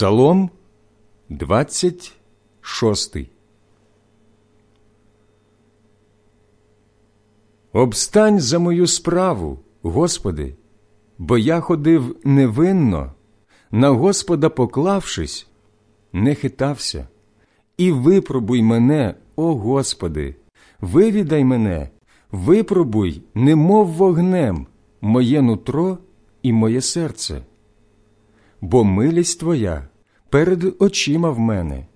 Псалом 26 Обстань за мою справу, Господи, бо я ходив невинно, на Господа поклавшись, не хитався, і випробуй мене, о Господи, вивідай мене, випробуй, немов вогнем, моє нутро і моє серце. Бо милість Твоя перед очима в мене,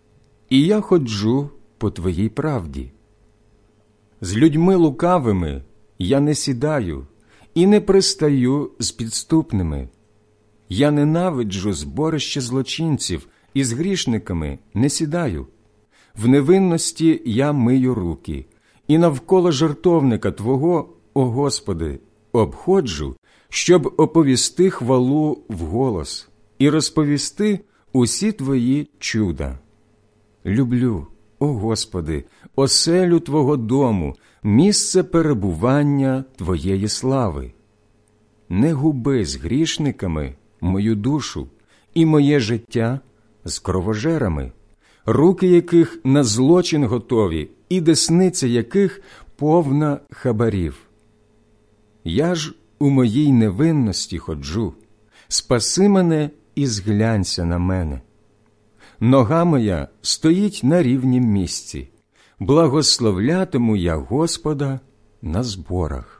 і я ходжу по Твоїй правді. З людьми лукавими я не сідаю і не пристаю з підступними. Я ненавиджу зборище злочинців і з грішниками не сідаю. В невинності я мию руки, і навколо жартовника Твого, о Господи, обходжу, щоб оповісти хвалу вголос і розповісти усі Твої чуда. Люблю, о Господи, оселю Твого дому, місце перебування Твоєї слави. Не губи з грішниками мою душу і моє життя з кровожерами, руки яких на злочин готові, і десниця яких повна хабарів. Я ж у моїй невинності ходжу, спаси мене і зглянься на мене. Нога моя стоїть на рівнім місці, благословлятиму я Господа на зборах.